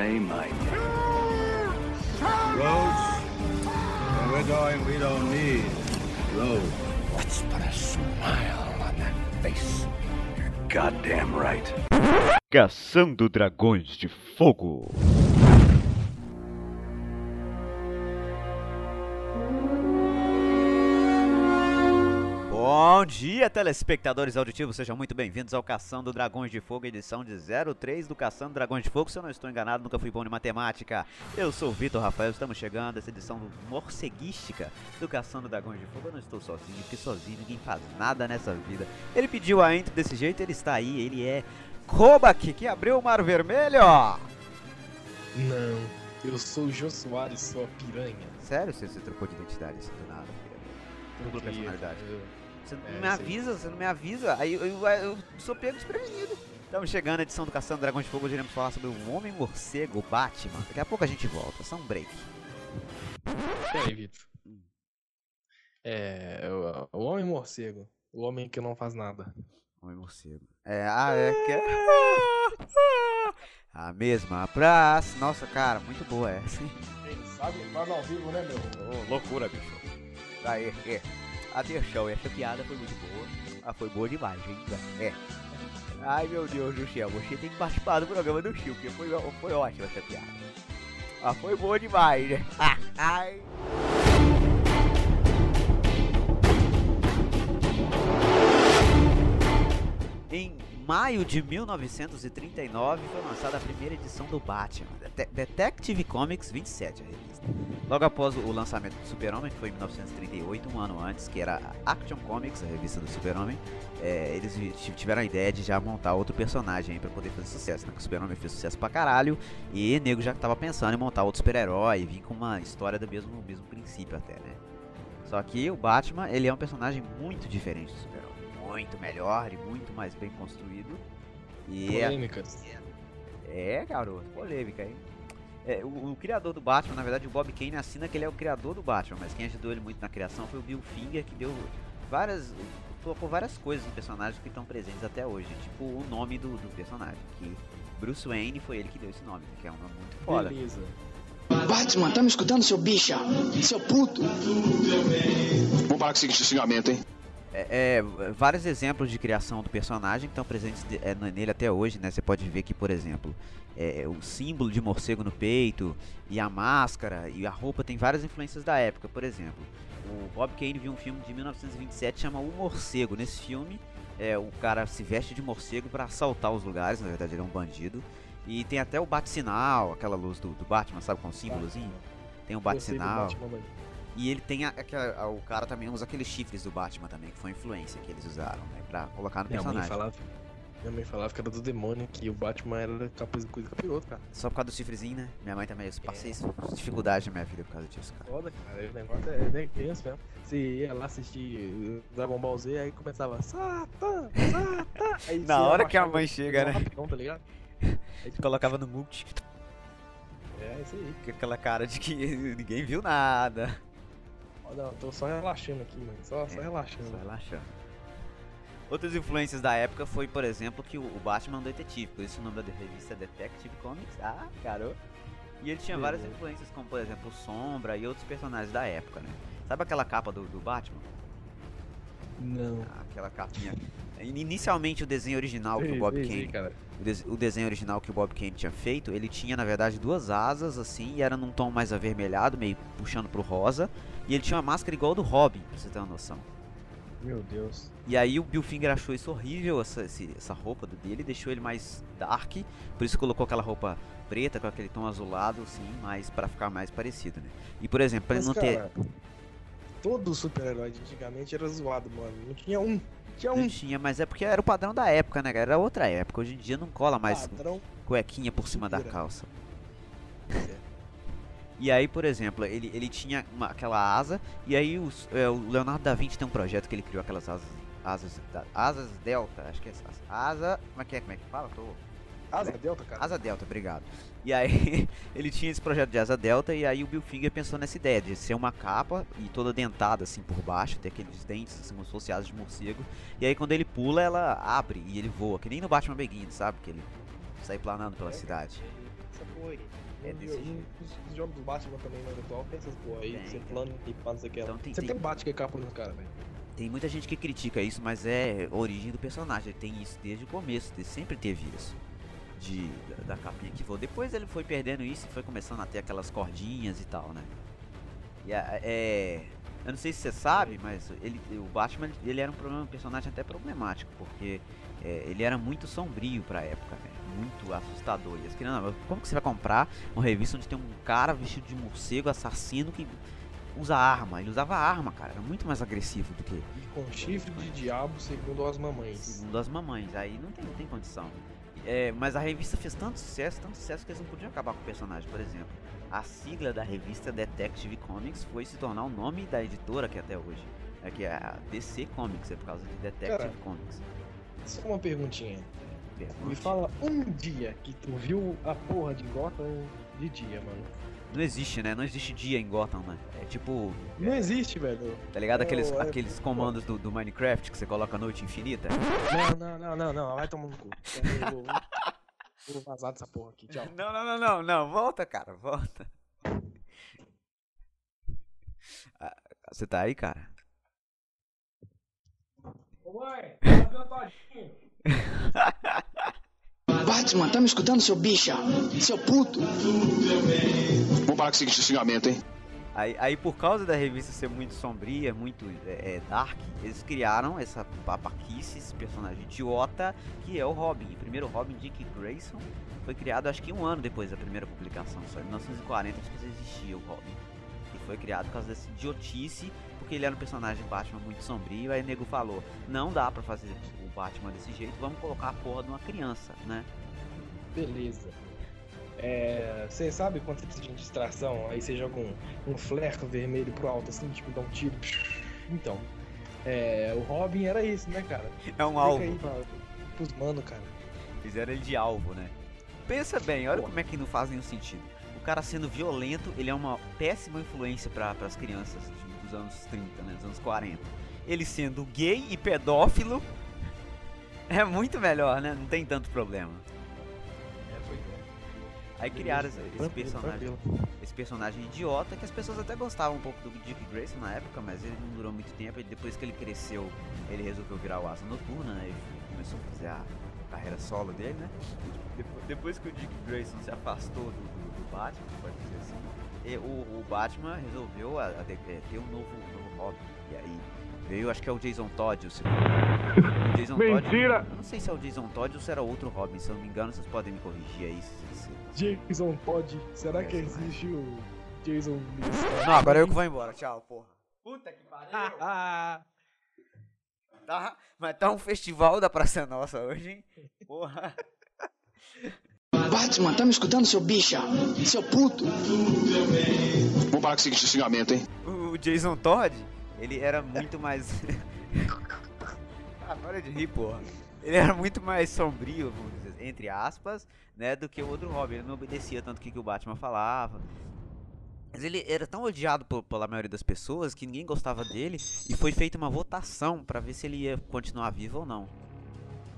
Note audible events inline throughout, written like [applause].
same idea. Roads? Where we're going, we don't need roads. Let's put a smile on that face. You're goddamn right. Caçando Dragões de Fogo. Bom dia, telespectadores auditivos, sejam muito bem-vindos ao Caçando Dragões de Fogo, edição de 03 do Caçando Dragões de Fogo. Se eu não estou enganado, nunca fui bom em matemática. Eu sou o Vitor Rafael, estamos chegando a essa edição morceguística do Caçando Dragões de Fogo. Eu não estou sozinho, porque sozinho ninguém faz nada nessa vida. Ele pediu a intro desse jeito, ele está aí, ele é Kobak, que abriu o Mar Vermelho. Não, eu sou o Jô Soares, sua piranha. Sério, você, você trocou de identidade assim do nada? Trocou de personalidade. eu- Você não É, me avisa, você não me avisa. Aí eu, eu- eu sou pego desprevenido. Estamos chegando à edição do Caçando Dragões de Fogo. Hoje iremos falar sobre o Homem Morcego, Batman. Daqui a pouco a gente volta, só um break. E aí, Vitor? É, o, o homem morcego. O homem que não faz nada. Homem Morcego. É, ah, é que é... [laughs] A mesma praça. Nossa, cara, muito boa essa. hein? Quem sabe faz ao vivo, né, meu? Ô, loucura, bicho. Aí, é. Atenção, essa piada foi muito boa. Ah, foi boa demais, hein? É. Ai, meu Deus do céu, você tem que participar do programa do Chico, porque foi, foi ótima essa piada. Ah, foi boa demais, né? [laughs] Ah, ai. Em maio de 1939 foi lançada a primeira edição do Batman, Det- Detective Comics 27, a revista. Logo após o lançamento do Super-Homem, que foi em 1938, um ano antes, que era a Action Comics, a revista do Super-Homem, é, eles tiveram a ideia de já montar outro personagem pra poder fazer sucesso, né? O Super-Homem fez sucesso pra caralho, e o nego já tava pensando em montar outro super-herói, vir com uma história do mesmo, mesmo princípio até, né? Só que o Batman, ele é um personagem muito diferente do Super-Homem. Muito melhor e muito mais bem construído. E é, Polêmicas. é, garoto, polêmica, hein? É, o, o criador do Batman, na verdade, o Bob Kane assina que ele é o criador do Batman, mas quem ajudou ele muito na criação foi o Bill Finger, que deu várias. colocou várias coisas em personagens que estão presentes até hoje. Tipo o nome do, do personagem, que Bruce Wayne foi ele que deu esse nome, que é um nome muito foda. Beleza. Batman, tá me escutando, seu bicha? Seu puto? Vamos parar com esse xingamento, hein? É, é, vários exemplos de criação do personagem que estão presentes de- é, nele até hoje, né? Você pode ver que, por exemplo, é, o símbolo de morcego no peito e a máscara e a roupa tem várias influências da época. Por exemplo, o Bob Kane viu um filme de 1927 chama O Morcego. Nesse filme, é, o cara se veste de morcego para assaltar os lugares. Na verdade, ele é um bandido. E tem até o bate-sinal, aquela luz do, do Batman, sabe, com um símbolozinho. Tem o bate-sinal. E ele tem a, aquela- a- o cara também usa aqueles chifres do Batman também, que foi a influência que eles usaram, né? Pra colocar no Minha mãe, personagem. falava, minha mãe falava que era do demônio, que o Batman era capaz de coisa capiroto, cara. Só por causa do chifrezinho, né? Minha mãe também, eu passei isso- dificuldade na minha vida por causa disso, cara. Foda, cara. O negócio é, é criança mesmo. Você ia lá assistir Dragon Ball Z, aí começava Satã. [laughs] Aí Na hora que a mãe chega, né? rapidão, tá ligado? [laughs] Aí tu colocava no multi, É, isso aí. com aquela cara de que [laughs] ninguém viu nada. Não, tô só relaxando aqui, mano. Só, só É, relaxando. Só relaxando. Outras influências da época foi, por exemplo, que o Batman é um detetive, por isso o nome da revista é Detective Comics. Ah, garoto. E ele tinha várias influências, como por exemplo Sombra e outros personagens da época, né? Sabe aquela capa do, do Batman? Não. Aquela capinha. Inicialmente o desenho original que o Bob Kane, o, des- o desenho original que o Bob Kane tinha feito, ele tinha na verdade duas asas assim, e era num tom mais avermelhado, meio puxando pro rosa, e ele tinha uma máscara igual do Robin, pra você ter uma noção. Meu Deus. E aí o Bill Finger achou isso horrível, essa, essa roupa dele, deixou ele mais dark, por isso colocou aquela roupa preta com aquele tom azulado, assim, mais para ficar mais parecido, né? E por exemplo, pra ele não ter, cara, todo super-herói de antigamente era zoado, mano. Não tinha um. Tinha não um tinha, mas é porque era o padrão da época, né? cara? Era outra época. Hoje em dia não cola mais padrão. cuequinha por cima da calça. É. [laughs] E aí, por exemplo, ele, ele tinha uma- aquela asa, e aí os- é, o Leonardo da Vinci tem um projeto que ele criou aquelas asas. Asas, asas delta, acho que é essa. Asa. Como é que é? Como é que fala? Tô- Asa Delta, cara. Asa delta, obrigado. E aí, [laughs] ele tinha esse projeto de asa delta, e aí o Bill Finger pensou nessa ideia de ser uma capa e toda dentada assim por baixo, ter aqueles dentes assim, como se fosse asas de morcego. E aí, quando ele pula, ela abre e ele voa, que nem no Batman Begins, sabe? Que ele sai planando pela cidade. Essa foi. É No- desse no- jeito. Os jogos do Batman também no atual tem essas porra aí, você tem. plano e pá, não sei o que. Então tem- Sempre tem- tem bate que é capa nos caras, velho. Tem muita gente que critica isso, mas é origem do personagem. Ele tem isso desde o começo, ele sempre teve isso. De, da, da capinha que voa. Depois ele foi perdendo isso e foi começando a ter aquelas cordinhas e tal, né? E a- é. Eu não sei se você sabe, mas ele, o Batman ele era um, problema- um personagem até problemático, porque é, ele era muito sombrio pra época, né? Muito assustador. E as crianças, "Não, como que você vai comprar uma revista onde tem um cara vestido de morcego assassino que usa arma? Ele usava arma, cara. Era muito mais agressivo do que E com chifre de diabo, segundo as mamães. Segundo as mamães, aí não tem, não tem condição. É, mas a revista fez tanto sucesso, tanto sucesso que eles não podiam acabar com o personagem, por exemplo. A sigla da revista Detective Comics foi se tornar o nome da editora que é até hoje. É que é a DC Comics, é por causa de Detective Cara, Comics. Só uma perguntinha. Me Pergunte. fala um dia que tu viu a porra de Gotham de dia, mano. Não existe, né? Não existe dia em Gotham, né? É tipo, Não existe, velho. tá ligado? Aqueles, É, é, aqueles comandos do, do Minecraft que você coloca a noite infinita. Não, não, não, não, não. Vai tomar no cu. Eu vou, vou vazar dessa porra aqui. Tchau. Não, não, não, não, não. Volta, cara, volta. Ah, Você tá aí, cara? Ô mãe, [laughs] Batman, tá me escutando, seu bicha? Seu puto? Vamos parar com esse xingamento, hein? Aí, aí por causa da revista ser muito sombria, muito é, é, dark, eles criaram essa babaquice, esse personagem idiota, que é o Robin. O primeiro Robin, Dick Grayson, foi criado acho que um ano depois da primeira publicação, só em 1940 acho que já existia o Robin. E foi criado por causa dessa idiotice, porque ele era um personagem Batman muito sombrio, aí o nego falou, não dá pra fazer Batman desse jeito, vamos colocar a porra de uma criança, né? Beleza. É, Você sabe quando você precisa de distração? Aí você joga um, um flare vermelho pro alto, assim, tipo, dá um tiro. Então, é, o Robin era isso, né, cara? É um Fica alvo. aí pra, pros mano, cara. Fizeram ele de alvo, né? Pensa bem, olha Pô. como é que não faz nenhum sentido. O cara sendo violento, ele é uma péssima influência para as crianças de- dos anos 30, né? Dos anos 40. Ele sendo gay e pedófilo [laughs] é muito melhor, né? Não tem tanto problema. É, pois é. Aí criaram esse, esse personagem, esse personagem idiota que as pessoas até gostavam um pouco do Dick Grayson na época, mas ele não durou muito tempo. E depois que ele cresceu, ele resolveu virar o Asa Noturna, né? E começou a fazer a carreira solo dele, né? Depois, que o Dick Grayson se afastou do, do- do Batman, pode dizer assim, o, o Batman resolveu a- a é, ter um novo, novo Robin. E aí veio, acho que é o Jason Todd, o segundo. O Jason [laughs] Mentira! Todd, eu não sei se é o Jason Todd ou se era outro Robin, se eu não me engano, vocês podem me corrigir aí. Se, se- Jason pode. Será que existe o Jason? Não, agora eu que vou embora. Tchau, porra. Puta que pariu. [laughs] Tá, mas tá um festival da Praça Nossa hoje, hein? Porra. Batman, tá me escutando, seu bicha? Seu puto? Vamos parar com esse xingamento, hein? O Jason Todd, ele era muito mais. [laughs] ah, para de rir, porra. Ele era muito mais sombrio, vamos dizer, entre aspas, né, do que o outro Robin. Ele não obedecia tanto o que, que o Batman falava. Mas ele era tão odiado pela maioria das pessoas que ninguém gostava dele e foi feita uma votação pra ver se ele ia continuar vivo ou não.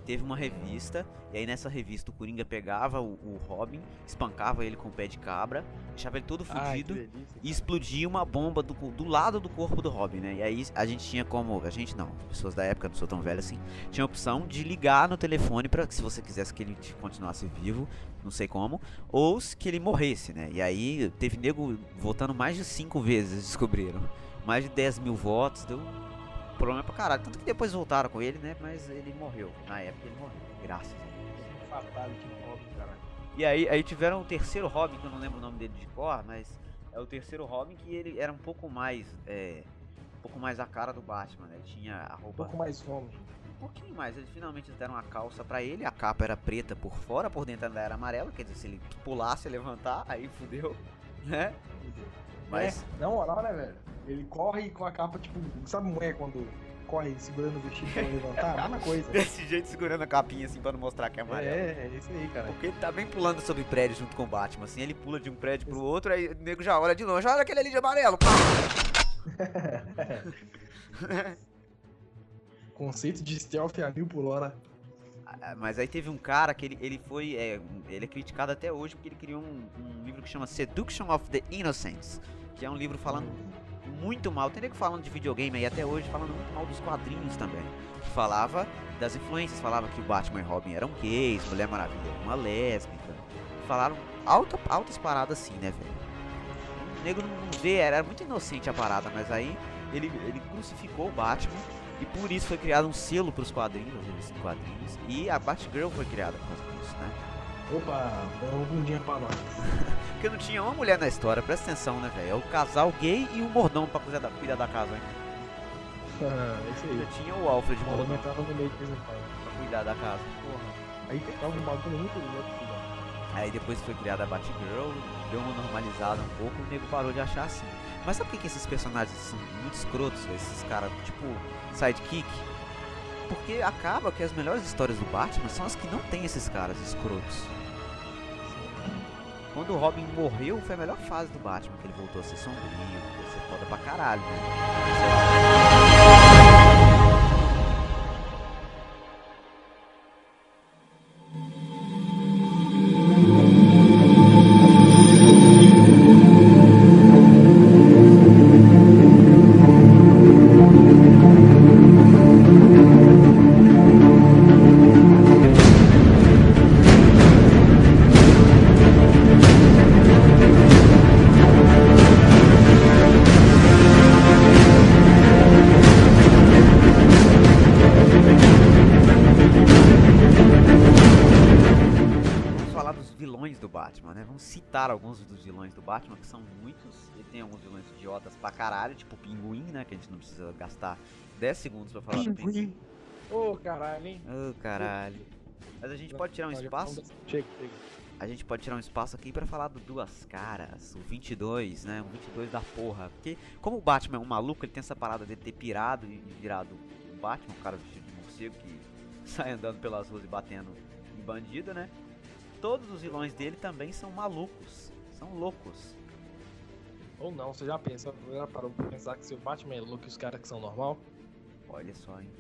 Teve uma revista, e aí nessa revista o Coringa pegava o, o Robin, espancava ele com o pé de cabra, deixava ele todo ai, fudido delícia. e explodia uma bomba do, do lado do corpo do Robin, né? E aí a gente tinha como. A gente não, as pessoas da época, não sou tão velho assim, tinha a opção de ligar no telefone pra que se você quisesse que ele continuasse vivo, não sei como, ou se que ele morresse, né? E aí teve nego votando mais de cinco vezes, [laughs] descobriram. Mais de 10 mil votos, deu problema pra caralho. Tanto que depois voltaram com ele, né? Mas ele morreu. Na época ele morreu, graças a Deus. Fatality no Robin, caralho. E aí, aí tiveram o terceiro Robin, que eu não lembro o nome dele de cor, mas é o terceiro Robin que ele era um pouco mais. É, um pouco mais a cara do Batman, né? Ele tinha a Um roupa. pouco mais homem. Um pouquinho mais. Eles finalmente deram uma calça pra ele, a capa era preta por fora, por dentro ela era amarela, quer dizer, se ele pulasse e levantar, aí fudeu, né? Mas. É, na moral, né, velho? Ele corre com a capa, tipo, sabe mulher quando corre segurando o vestido pra levantar? Mesma coisa. [laughs] Desse jeito segurando a capinha assim pra não mostrar que é amarelo. É, é isso aí, cara. Porque ele tá bem pulando sobre prédio junto com o Batman, assim, ele pula de um prédio pro outro, aí o nego já olha de longe, olha aquele ali de amarelo! [laughs] Conceito de stealth a mil por hora. Ah, Mas aí teve um cara que ele, ele foi. é, ele é criticado até hoje porque ele criou um, um livro que chama Seduction of the Innocents. Que é um livro falando muito mal. Tem nego falando de videogame aí até hoje, falando muito mal dos quadrinhos também. Falava das influências, falava que o Batman e Robin eram gays, Mulher Maravilha era uma lésbica. Falaram alta, altas paradas assim, né, velho? O nego não vê, era muito inocente a parada, mas aí ele, ele crucificou o Batman. E por isso foi criado um selo para os quadrinhos, em quadrinhos. E a Batgirl foi criada por causa disso, né? Opa, dá um bundinha pra nós. [laughs] Porque não tinha uma mulher na história, presta atenção, né, velho? É o casal gay e o mordomo pra cuidar da, cuidar da casa, hein? [laughs] Ah, Esse aí. Já tinha o Alfred O mordomo Mordomo entrava no meio de pra cuidar da casa. Aí ficava um bagulho muito louco. né? Aí depois foi criada a Batgirl, deu uma normalizada um pouco e o nego parou de achar assim. Mas sabe por que, que esses personagens são muito escrotos, velho? Esses caras, tipo, sidekick? Porque acaba que as melhores histórias do Batman são as que não tem esses caras escrotos. Quando o Robin morreu, foi a melhor fase do Batman, que ele voltou a ser sombrio, a ser foda pra caralho, né? Alguns dos vilões do Batman, que são muitos. Ele tem alguns vilões idiotas pra caralho, tipo o Pinguim, né? Que a gente não precisa gastar 10 segundos pra falar do Pinguim. Ô, caralho, hein? Ô, caralho. Mas a gente pode tirar um espaço. Chega, chega. A gente pode tirar um espaço aqui pra falar do Duas Caras, o 22, né? O 22 da porra. Porque, como o Batman é um maluco, ele tem essa parada de ter pirado e virado um Batman, um cara vestido de morcego que [laughs] sai andando pelas ruas e batendo em bandido, né? Todos os vilões dele também são malucos, são loucos. Ou não, você já pensou, já parou pra pensar que se o Batman é louco e os caras que são normal? Olha só, hein?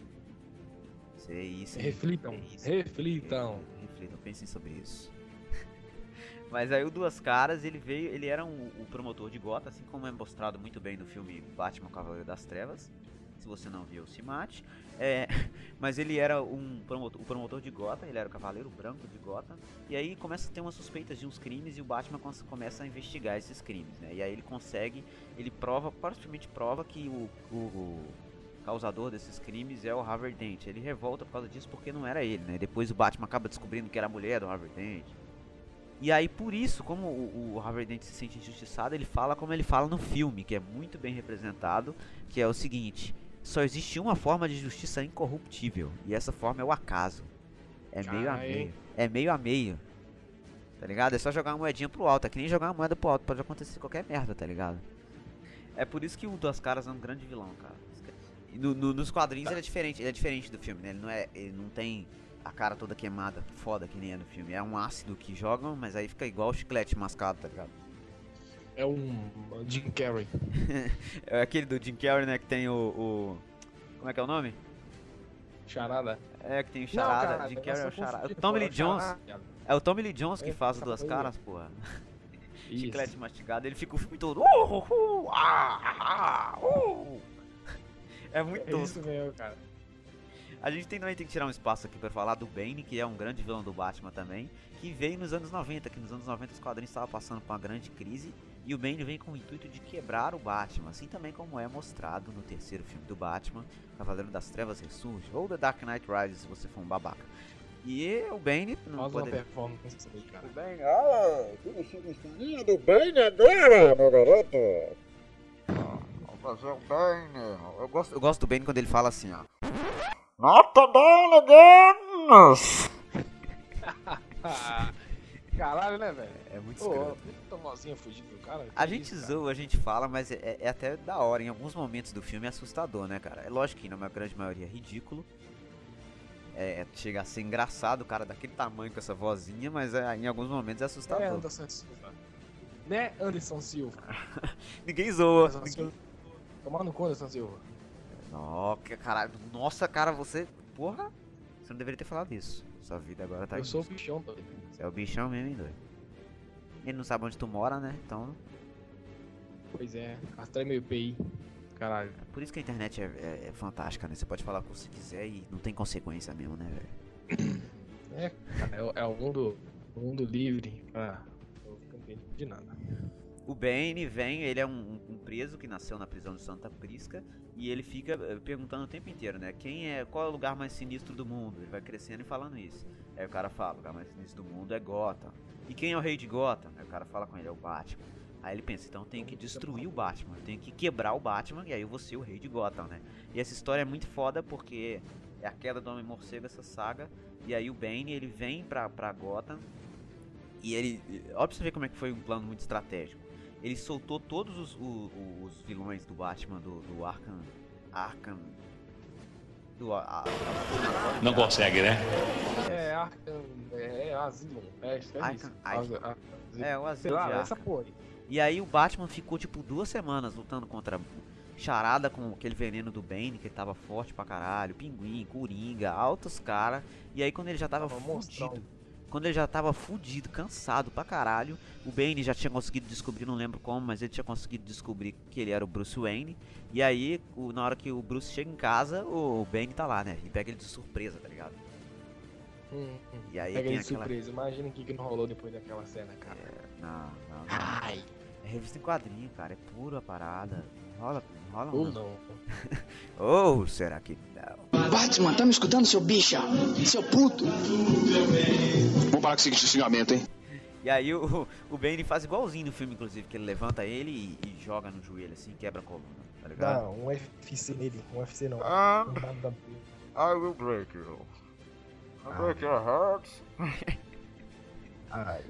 Isso é isso. hein? Reflitam, É isso. reflitam. Reflitam, pensem sobre isso. [laughs] Mas aí o Duas Caras, ele veio, ele era um, o promotor de Gotham, assim como é mostrado muito bem no filme Batman Cavaleiro das Trevas. Se você não viu, se mate. É, [laughs] mas ele era um promotor, o promotor de Gotham, ele era o cavaleiro branco de Gotham. E aí começa a ter umas suspeitas de uns crimes e o Batman começa a investigar esses crimes, né? E aí ele consegue, ele prova, praticamente prova que o, o, o causador desses crimes é o Harvey Dent. Ele revolta por causa disso porque não era ele, né? Depois o Batman acaba descobrindo que era a mulher do Harvey Dent. E aí, por isso, como o, o Harvey Dent se sente injustiçado, ele fala como ele fala no filme, que é muito bem representado, que é o seguinte: só existe uma forma de justiça incorruptível, e essa forma é o acaso. É meio a meio. É meio a meio. Tá ligado? É só jogar uma moedinha pro alto, é que nem jogar uma moeda pro alto, pode acontecer qualquer merda, tá ligado? É por isso que o Duas Caras é um grande vilão, cara. E no- no- nos quadrinhos ele é diferente, ele é diferente do filme, né? Ele não é, ele não tem a cara toda queimada, foda que nem é no filme. É um ácido que jogam, mas aí fica igual chiclete mascado, tá ligado? É um Jim Carrey. [laughs] É aquele do Jim Carrey, né, que tem o, o- como é que é o nome? Charada. É, que tem o Não, Charada, cara, Jim Carrey é o Charada. O Tommy Lee Jones, Charada. é o Tommy Lee Jones que É, faz o tá Duas. Caras, porra. [laughs] Isso. Chiclete mastigado, ele fica o filme todo. "Uh, uh, uh, ah, ah, uh". [laughs] É muito É tosco. isso mesmo, cara. A gente tem, também tem que tirar um espaço aqui pra falar do Bane, que é um grande vilão do Batman também, que veio nos anos 90, que nos anos 90 os quadrinhos estavam passando por uma grande crise, e o Bane vem com o intuito de quebrar o Batman, assim também como é mostrado no terceiro filme do Batman, Cavaleiro das Trevas Ressurge, ou The Dark Knight Rises, se você for um babaca. E o Bane não Faz uma pode... performance aí, cara. Bem, ah, que historinha do bem agora, meu garoto. Vamos fazer o bem. Eu gosto, eu gosto do Bane quando ele fala assim, ó. Nota Deleganos! [laughs] Caralho, né, velho? É muito Pô, escroto. tão vozinha fugida do cara. A que gente isso, zoa, a gente fala, mas é, é até da hora. Em alguns momentos do filme é assustador, né, cara? É lógico que na grande maioria é ridículo. É, chega a ser engraçado o cara daquele tamanho com essa vozinha, mas é, em alguns momentos é cara. É assustador. Anderson Silva. Né, Anderson Silva? [laughs] Ninguém zoa. Anderson Silva. Tomar no cu, Anderson Silva. Nossa, caralho. Nossa, cara, você. Porra. Você não deveria ter falado isso. Sua vida agora tá Eu sou o bichão doido. Você é o bichão mesmo, hein, doido? Ele não sabe onde tu mora, né? Então, Pois é, astrai meu IPI. Caralho. é por isso que a internet é, é- é fantástica, né? Você pode falar o que você quiser e não tem consequência mesmo, né, velho? É, cara, é, o- é o mundo, o mundo livre. Ah, eu não entendo de nada. O Bane vem, ele é um, um preso que nasceu na prisão de Santa Prisca e ele fica eh, perguntando o tempo inteiro, né? Quem é, qual é o lugar mais sinistro do mundo? Ele vai crescendo e falando isso. Aí o cara fala, o lugar mais sinistro do mundo é Gotham. E quem é o rei de Gotham? Aí o cara fala com ele, é o Batman. Aí ele pensa, então eu tenho que destruir o Batman, eu tenho que quebrar o Batman e aí eu vou ser o rei de Gotham, né? E essa história é muito foda porque é a queda do Homem Morcego, essa saga. E aí o Bane, ele vem pra, pra Gotham e ele... Ó pra você ver como é que foi um plano muito estratégico ele soltou todos os, o- o- os vilões do Batman do, do Arkham. Arkham. Do, a, a- Não consegue, né? É, Arkham. É, é Asylum. É, é Arkham- isso. Arkham. As- a- é, o Sei Asilo lá, essa Arkham. porra. E aí o Batman ficou tipo duas semanas lutando contra Charada com aquele veneno do Bane, que ele tava forte pra caralho, Pinguim, Coringa, altos cara. E aí quando ele já tava Tava fudido, quando ele já tava fudido, cansado pra caralho, o Bane já tinha conseguido descobrir, não lembro como, mas ele tinha conseguido descobrir que ele era o Bruce Wayne. E aí, o- na hora que o Bruce chega em casa, o Bane tá lá, né? E pega ele de surpresa, tá ligado? Hum. E aí Pega ele de aquela- surpresa. Imagina o que, que não rolou depois daquela cena, cara. Não, não, não. Ai. É revista em quadrinho, cara. É pura parada. Rola, não rola Ou não. não. Ou será que não? Batman, tá me escutando, seu bicha? Seu puto? Vamos parar com esse xingamento, hein? E aí o, o Bane faz igualzinho no filme, inclusive, que ele levanta ele e, e joga no joelho assim, quebra a coluna, tá ligado? Não, um UFC nele. Um UFC não. And Um WWE. I will break you. I'll break your hearts. Ai.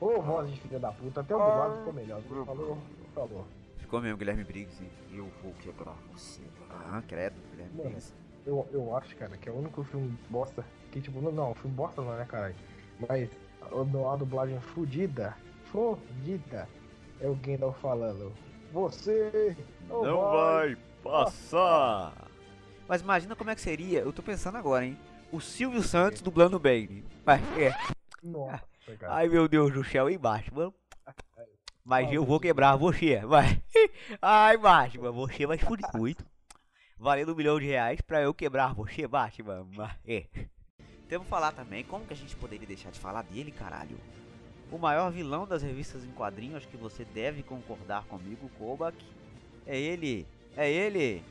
Ô, voz de filha da puta. Até o dublado ficou melhor. meu Falou, falou. Ficou mesmo, Guilherme Briggs. Eu vou quebrar você. Ah, credo, Guilherme Mano. Briggs. Eu, eu acho, cara, que é o único filme bosta que, tipo, não, não, filme bosta não, né, caralho? Mas a, a dublagem fudida, fudida, é o Gandalf falando. Você não, vai. passar! Mas imagina como é que seria, eu tô pensando agora, hein? O Silvio Santos dublando o Bane. Vai, é. Nossa, cara. Ai meu Deus do céu, hein, Batman? Mas eu vou quebrar você, vai. [laughs] Ai, Batman, você vai se fuder muito. Valendo um milhão de reais pra eu quebrar você, Batman. É. Temos que falar também, como que a gente poderia deixar de falar dele, caralho? O maior vilão das revistas em quadrinhos, acho que você deve concordar comigo, Kobak. É ele, é ele.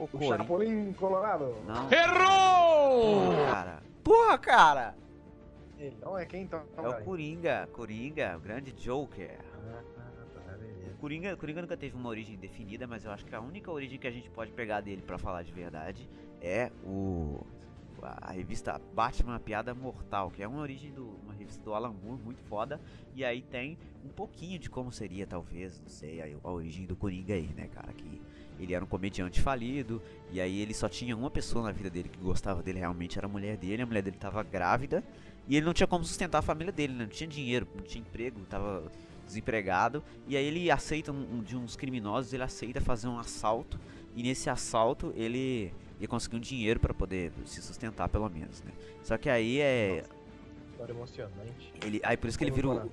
O O. Chapolin Colorado. Não. Errou! Porra, cara. Porra, cara. Ele não é quem então? É o Coringa, Coringa, o grande Joker. Ah, tá, beleza. Coringa, Coringa nunca teve uma origem definida, mas eu acho que a única origem que a gente pode pegar dele pra falar de verdade é o a revista Batman a Piada Mortal, que é uma origem do uma revista do Alan Moore muito foda, e aí tem um pouquinho de como seria talvez, não sei, a, a origem do Coringa aí, né, cara, que ele era um comediante falido, e aí ele só tinha uma pessoa na vida dele que gostava dele realmente, era a mulher dele, a mulher dele tava grávida, e ele não tinha como sustentar a família dele, né? não tinha dinheiro, não tinha emprego, tava desempregado, e aí ele aceita um, um- de uns criminosos, ele aceita fazer um assalto, e nesse assalto ele ia conseguir um dinheiro pra poder se sustentar pelo menos, né? Só que aí é História emocionante. ele, aí por isso que ele vira o,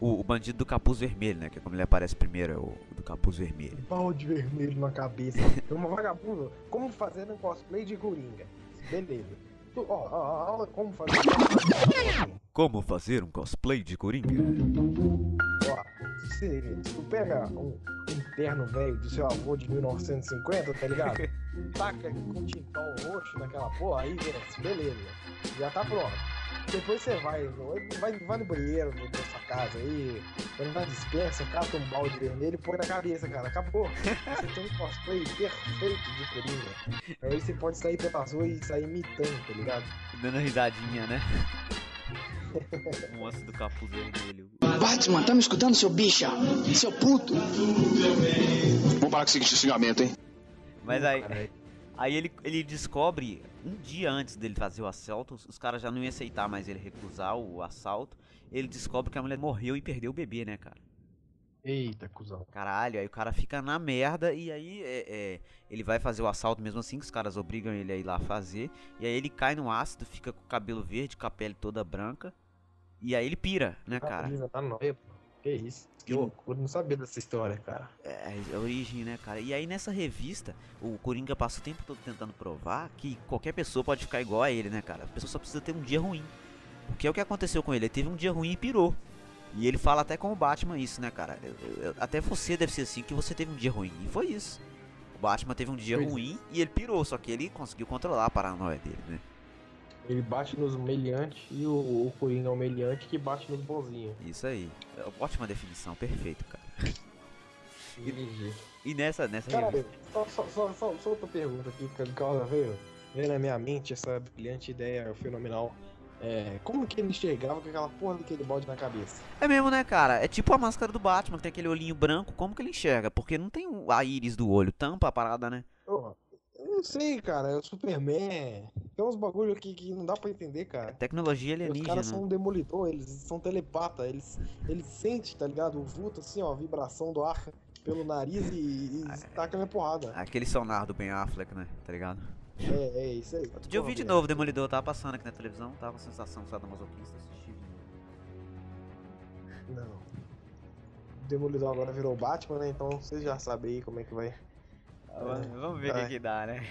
o, o bandido do capuz vermelho, né? Que é como ele aparece primeiro, é o do capuz vermelho. balde vermelho na cabeça. Uma vagabundo. Como fazer um cosplay de Coringa? Beleza. Ó, ó, aula como fazer um cosplay. Como fazer um cosplay de Coringa? Ó, se tu pega um, um terno velho do seu avô de 1950, tá ligado? [laughs] Taca com tintão roxo naquela porra, aí beleza. Já tá pronto. Depois você vai, vai, vai no banheiro da sua casa aí, vai na dispensa, cata um balde vermelho e põe na cabeça, cara. Acabou. [laughs] Você tem um cosplay perfeito de Coringa. Aí você pode sair pelas ruas e sair imitando, tá ligado? Dando risadinha, né? [laughs] o moço do capuz vermelho. Batman, tá me escutando, seu bicha? Seu puto? Vamos parar com esse xingamento, hein? Mas aí, aí ele, ele descobre, um dia antes dele fazer o assalto, os, os caras já não iam aceitar mais ele recusar o assalto. Ele descobre que a mulher morreu e perdeu o bebê, né, cara? Eita, cuzão. Caralho, aí o cara fica na merda e aí é, é, ele vai fazer o assalto mesmo assim, que os caras obrigam ele a ir lá fazer. E aí ele cai no ácido, fica com o cabelo verde, com a pele toda branca. E aí ele pira, né, cara? Pô. Que isso? Que loucura, não sabia dessa história, cara. É a origem, né, cara? E aí nessa revista, o Coringa passa o tempo todo tentando provar que qualquer pessoa pode ficar igual a ele, né, cara? A pessoa só precisa ter um dia ruim. Porque é o que aconteceu com ele, ele teve um dia ruim e pirou. E ele fala até com o Batman isso, né, cara? Eu- eu- até você deve ser assim, que você teve um dia ruim. E foi isso. O Batman teve um dia é. ruim e ele pirou, só que ele conseguiu controlar a paranoia dele, né? Ele bate nos humilhantes e o, o Coringa é o humilhante que bate nos bonzinhos. Isso aí. É ótima definição, perfeito, cara. GG. E nessa, nessa Caralho, revista. só, só, só, só, só outra pergunta aqui, que a causa veio, veio na minha mente essa brilhante ideia fenomenal. É, como que ele enxergava com aquela porra daquele bode na cabeça? É mesmo, né, cara? É tipo a máscara do Batman, que tem aquele olhinho branco. Como que ele enxerga? Porque não tem a íris do olho, tampa a parada, né? Porra, eu não sei, cara, é o Superman. Tem uns bagulho aqui que não dá pra entender, cara. Tecnologia Os alienígena. caras são um demolidor, eles são telepata, eles, eles sentem, tá ligado? O vulto, assim, ó, a vibração do ar pelo nariz e, e taca minha porrada. Aquele sonar do Ben Affleck, né? Tá ligado? É, é isso aí. Outro dia eu vi de novo Demolidor, tava passando aqui na televisão, tava com a sensação sadomasoquista assistir. Não. O Demolidor agora virou Batman, né? Então vocês já sabem aí como é que vai. Vamos ver o que, que dá, né?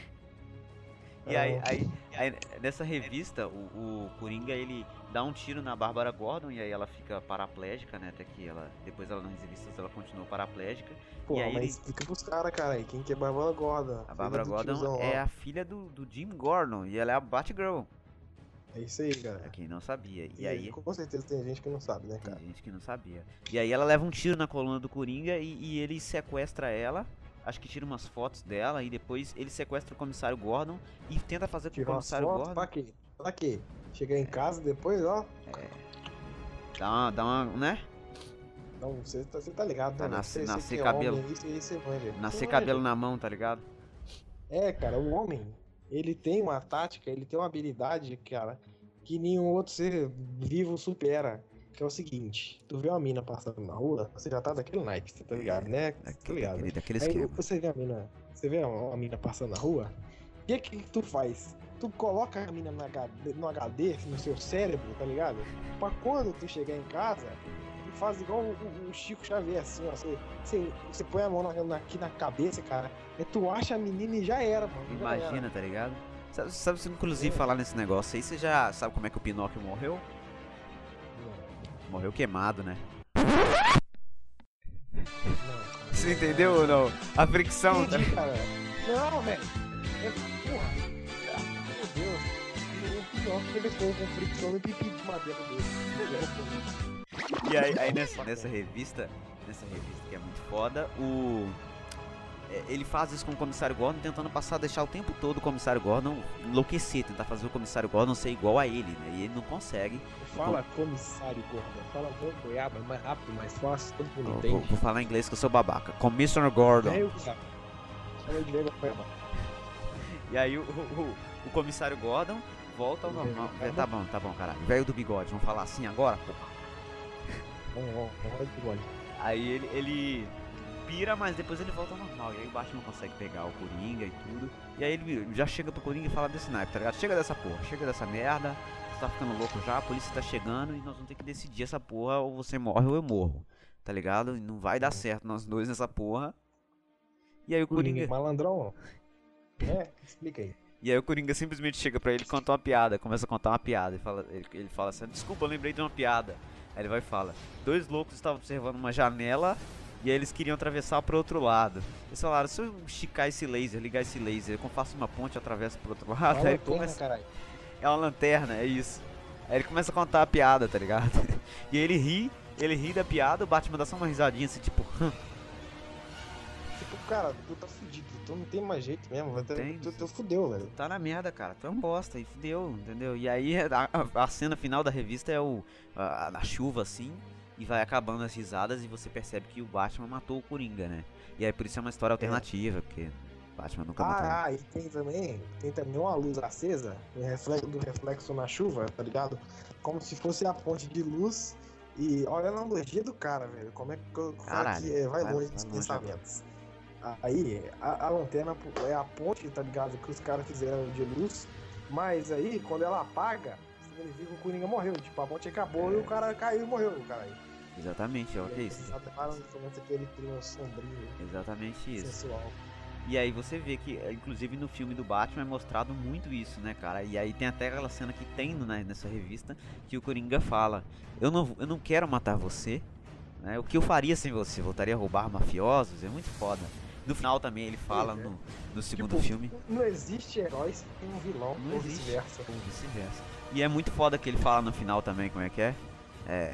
E Ah. aí, aí, aí, nessa revista, o, o Coringa ele dá um tiro na Bárbara Gordon e aí ela fica paraplégica, né? Até que ela, depois ela nas revistas ela continua paraplégica. Pô, E aí mas ele- explica pros caras, cara, aí. Quem que é Bárbara Gordon? A Bárbara Gordon tiozão é a filha do, do Jim Gordon e ela é a Batgirl, É isso aí, cara. pra quem não sabia. E E aí, Com certeza tem gente que não sabe, né, Tem cara? gente que não sabia. E aí ela leva um tiro na coluna do Coringa e, e ele sequestra ela. Acho que tira umas fotos dela e depois ele sequestra o comissário Gordon e tenta fazer com o comissário fotos, Gordon pra quê? Pra quê? Chegar em casa depois, ó. dá uma, dá uma, né? Não, você tá, você tá ligado, Tá né? nascer- nascer é cabelo. homem, Isso manja. Nascer cabelo na mão, tá ligado? É, cara, o homem, ele tem uma tática, ele tem uma habilidade, cara, que nenhum outro ser vivo supera. Que é o seguinte, tu vê uma mina passando na rua, você já tá daquele naipe, você tá ligado, né? Tá Daquele, ligado? daquele, daquele Aí esquema. você vê a mina, você vê uma, uma mina passando na rua, o que que tu faz? Tu coloca a mina no HD, no HD, no seu cérebro, tá ligado? Pra quando tu chegar em casa, tu faz igual o, o- o Chico Xavier, assim, ó. Você, você, você põe a mão na- na- aqui na cabeça, cara, e tu acha a menina e já era, mano. já era. Imagina, tá ligado? Sabe, sabe se inclusive falar nesse negócio aí, você já sabe como é que o Pinóquio morreu? Morreu queimado, né? Você entendeu ou não? A fricção, tá Entendi, cara. Não, velho. É, porra. Meu Deus. O pior que ele foi com fricção no pipi de madeira dele. E aí, aí nessa, nessa revista, nessa revista que é muito foda, o. é, Ele faz isso com o comissário Gordon, tentando passar, deixar o tempo todo o comissário Gordon enlouquecer, tentar fazer o comissário Gordon ser igual a ele, né? E ele não consegue. Fala comissário Gordon. Fala bom goiaba, é mais rápido, mais fácil, todo mundo entende. vou, vou falar inglês que eu sou babaca. Commissioner Gordon. É eu. Chama de goiaba. E aí o, o, o comissário Gordon volta ao normal. É, tá bom, tá bom, caralho. Velho do bigode, vamos falar assim agora, porra. Vamos de bigode. Aí ele, ele pira, mas depois ele volta ao normal. E aí o Batman consegue pegar o Coringa e tudo. E aí ele já chega pro Coringa e fala desse naipe, tá ligado? Chega dessa porra, chega dessa merda. Você tá ficando louco já, a polícia tá chegando e nós vamos ter que decidir essa porra. Ou você morre ou eu morro. Tá ligado? E não vai dar certo nós dois nessa porra. E aí o Coringa, Coringa. malandrão. É, explica aí. E aí o Coringa simplesmente chega pra ele e conta uma piada, começa a contar uma piada. Ele fala, ele, ele fala assim, desculpa, eu lembrei de uma piada. Aí ele vai e fala, dois loucos estavam observando uma janela e aí eles queriam atravessar pro outro lado. Eles falaram, se eu esticar esse laser, ligar esse laser, eu faço uma ponte atravesso pro outro [laughs] lado. Aí ele porra, começa, caralho. é uma lanterna, é isso. Aí ele começa a contar a piada, tá ligado? [laughs] E ele ri, ele ri da piada, o Batman dá só uma risadinha assim, tipo, Tipo, cara, tu tá fudido, tu não tem mais jeito mesmo, vai ter, tu, tu fudeu, velho. tá na merda, cara. Tu é um bosta e fudeu, entendeu? E aí [laughs] a, a- cena final da revista é o a, a- na chuva assim e vai acabando as risadas e você percebe que o Batman matou o Coringa, né? E aí por isso é uma história alternativa, porque o Batman nunca matou. Ah, ah, e tem também, tem também uma luz acesa, do reflexo, do reflexo na chuva, tá ligado? Como se fosse a ponte de luz E olha a analogia do cara, velho. Como é que falo Caralho, que é, vai vai- longe dos pensamentos. Aí, a, a lanterna é a ponte, tá ligado? Que os caras fizeram de luz. Mas aí, quando ela apaga, viu que o Coringa morreu. Tipo, a ponte acabou e o cara caiu e morreu, cara aí. Exatamente, é o E que aí, isso. Adoraram justamente aquele trio sombrio, Exatamente isso. sensual. E aí você vê que, inclusive no filme do Batman é mostrado muito isso, né, cara? E aí tem até aquela cena que tem né, nessa revista que o Coringa fala: Eu não, eu não quero matar você. Né? O que eu faria sem você? Voltaria a roubar mafiosos? É muito foda. No final também ele fala é. no, no segundo Tipo, filme. Não existe herói sem um vilão, Não ou vice-versa. Ou vice-versa. E é muito foda que ele fala no final também, como é que é? É.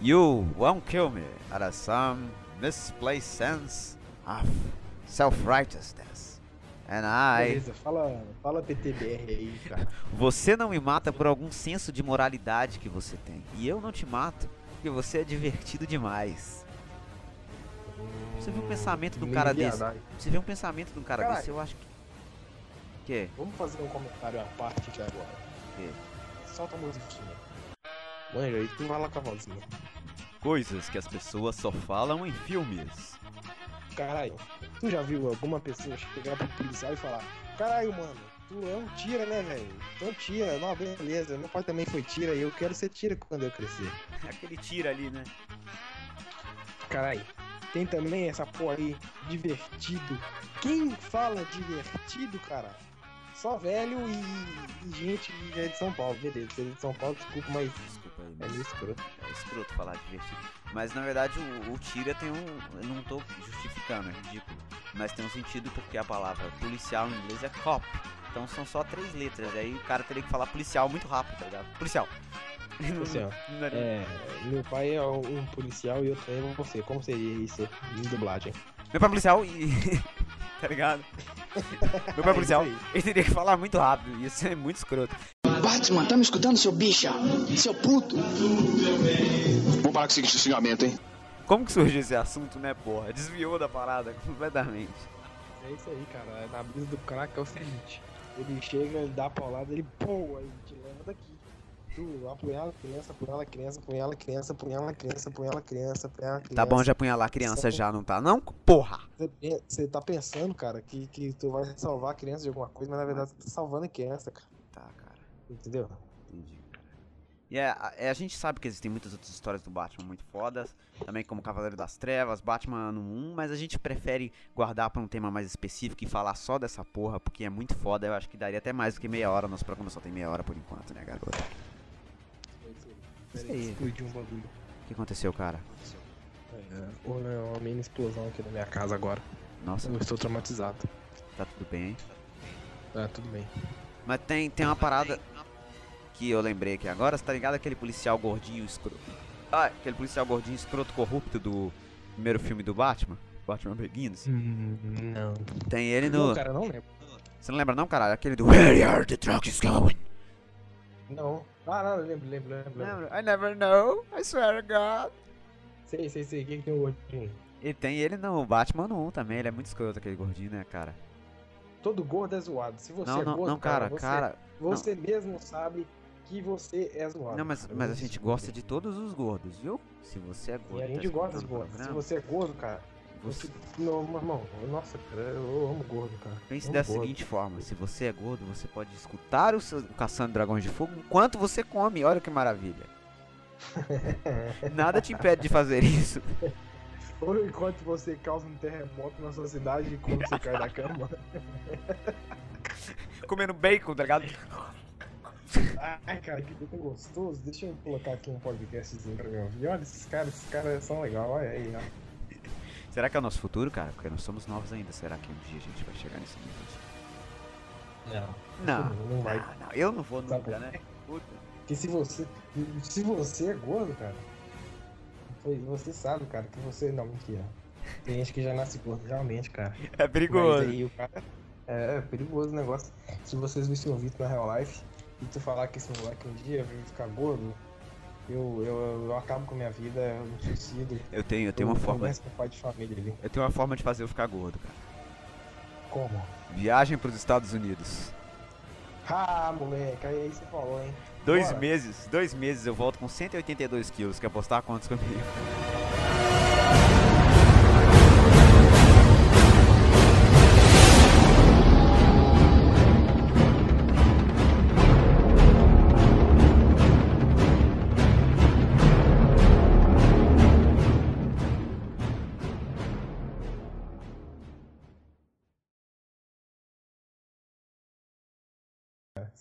You won't kill me out of some misplaced sense of self-righteousness. And I. Beleza, fala, fala PTBR aí, cara. [laughs] Você não me mata por algum senso de moralidade que você tem. E eu não te mato porque você é divertido demais. Você viu o pensamento do cara desse? Você vê um pensamento de um cara desse, eu acho que. Que? Vamos fazer um comentário à parte aqui agora. Que? Solta a musiquinha. Manja, aí tu vai lá com a vozinha. Coisas que as pessoas só falam em filmes. Caralho, tu já viu alguma pessoa chegar pro policial e falar: Caralho, mano, tu é um tira, né, velho? Então tira, não, beleza. Meu pai também foi tira e eu quero ser tira quando eu crescer. Aquele tiro ali, né? Caralho, tem também essa porra aí, divertido. Quem fala divertido, cara? Só velho e, e gente que é de São Paulo, beleza. Você é de São Paulo, desculpa, mas É escroto. é escroto falar divertido. Mas na verdade o, o tira tem um. Eu não tô justificando, é ridículo. Mas tem um sentido porque a palavra policial em inglês é cop. Então são só três letras. Aí o cara teria que falar policial muito rápido, tá ligado? Policial. [laughs] Policial. Não daria- É, meu pai é um policial e eu tenho você. Como seria isso em dublagem? Meu pai é policial e. [laughs] tá ligado? [laughs] Meu pai é policial. isso aí. Ele teria que falar muito rápido. Isso é muito escroto. Batman, tá me escutando, seu bicha? Seu puto? Vamos parar com esse xingamento, hein? Como que surgiu esse assunto, né, porra? Desviou da parada completamente. É isso aí, cara. Na brisa do crack é o seguinte: ele chega, ele dá a paulada, ele pô, aí te leva daqui. Tu apunhala a criança, apunhala a criança, apunhala a criança, apunhala a criança, apunhala a criança, apunhala a criança. Tá bom de apunhalar a criança já, não tá? Não? Porra! Você tá pensando, cara, que, que tu vai salvar a criança de alguma coisa, mas na verdade você tá salvando a criança, cara. Entendeu? Entendi, cara. E é, a- é, a gente sabe que existem muitas outras histórias do Batman muito fodas, também como Cavaleiro das Trevas, Batman ano 1, mas a gente prefere guardar pra um tema mais específico e falar só dessa porra, porque é muito foda, eu acho que daria até mais do que meia hora, nosso programa só tem meia hora por enquanto, né, garoto? Pera aí, explodiu um bagulho. O que aconteceu, cara? É, houve uma mini explosão aqui na minha casa agora. Nossa, Eu estou traumatizado. tá tudo bem, hein? Tá, tudo bem. Mas tem, tem uma parada que eu lembrei aqui agora, você tá ligado aquele policial gordinho escroto? Ah, aquele policial gordinho escroto corrupto do primeiro filme do Batman? Batman Begins? Hum, não. Tem ele Não, no... cara, não lembro. Você não lembra não, caralho? Aquele do Where are the trucks going? Não. Ah, não, lembro, lembro, lembro. lembro. I never know, I swear to God. Sei, sei, sei. Quem que tem o gordinho? E tem ele no Batman 1 também, ele é muito escroto aquele gordinho, né, cara? Todo gordo é zoado. Se você não, é não, gordo, não, cara, você, cara. você mesmo sabe que você é zoado. Não, mas, mas a gente gosta de todos os gordos, viu? Se você é gordo. E a tá gente gosta de escutando o gordo. Se você é gordo, cara. você- Você... Não, meu irmão, nossa, cara, eu amo gordo, cara. Pense da gordo. seguinte forma: se você é gordo, você pode escutar o seu Caçando Dragões de Fogo enquanto você come. Olha que maravilha. [laughs] Nada te impede de fazer isso. [laughs] Ou enquanto você causa um terremoto na sua cidade e quando você cai da cama. [laughs] Comendo bacon, tá ligado? Ai, cara, que bacon gostoso. Deixa eu colocar aqui um podcastzinho pra me ouvir. Olha, esses caras, esses caras são legais, olha aí, ó. Será que é o nosso futuro, cara? Porque nós somos novos ainda. Será que um dia a gente vai chegar nesse nível? Não. Não, Não vai. não, não, eu não vou Sabe nunca, por né? Puta. Porque se você. Se você é gordo, cara. foi- Você sabe, cara, que você. Não, mentira. Tem gente que já nasce gordo, realmente, cara. É perigoso. aí o cara. É, é perigoso o negócio. Se vocês vissem um vídeo na Real Life e tu falar que esse moleque um dia vai ficar gordo, eu, eu, eu acabo com a minha vida, eu me suicido. Eu tenho, eu tenho uma forma. Conversa com o pai de família ali. Eu tenho uma forma de fazer eu ficar gordo, cara. Como? Viagem pros Estados Unidos. Ah, moleque, aí, aí você falou, hein? Dois Bora. meses, dois meses eu volto com 182 quilos. Quer apostar quantos comigo?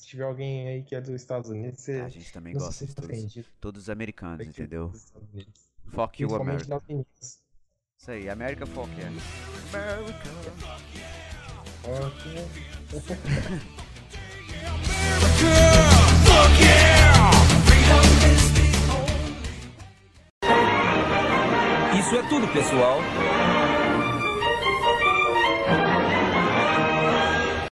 Se tiver alguém aí que é dos Estados Unidos, você. A gente também gosta de todos, ofendido. todos os americanos, entendeu? Fuck you, America. Isso aí, América fuck é. America. Ok. Isso é tudo, pessoal.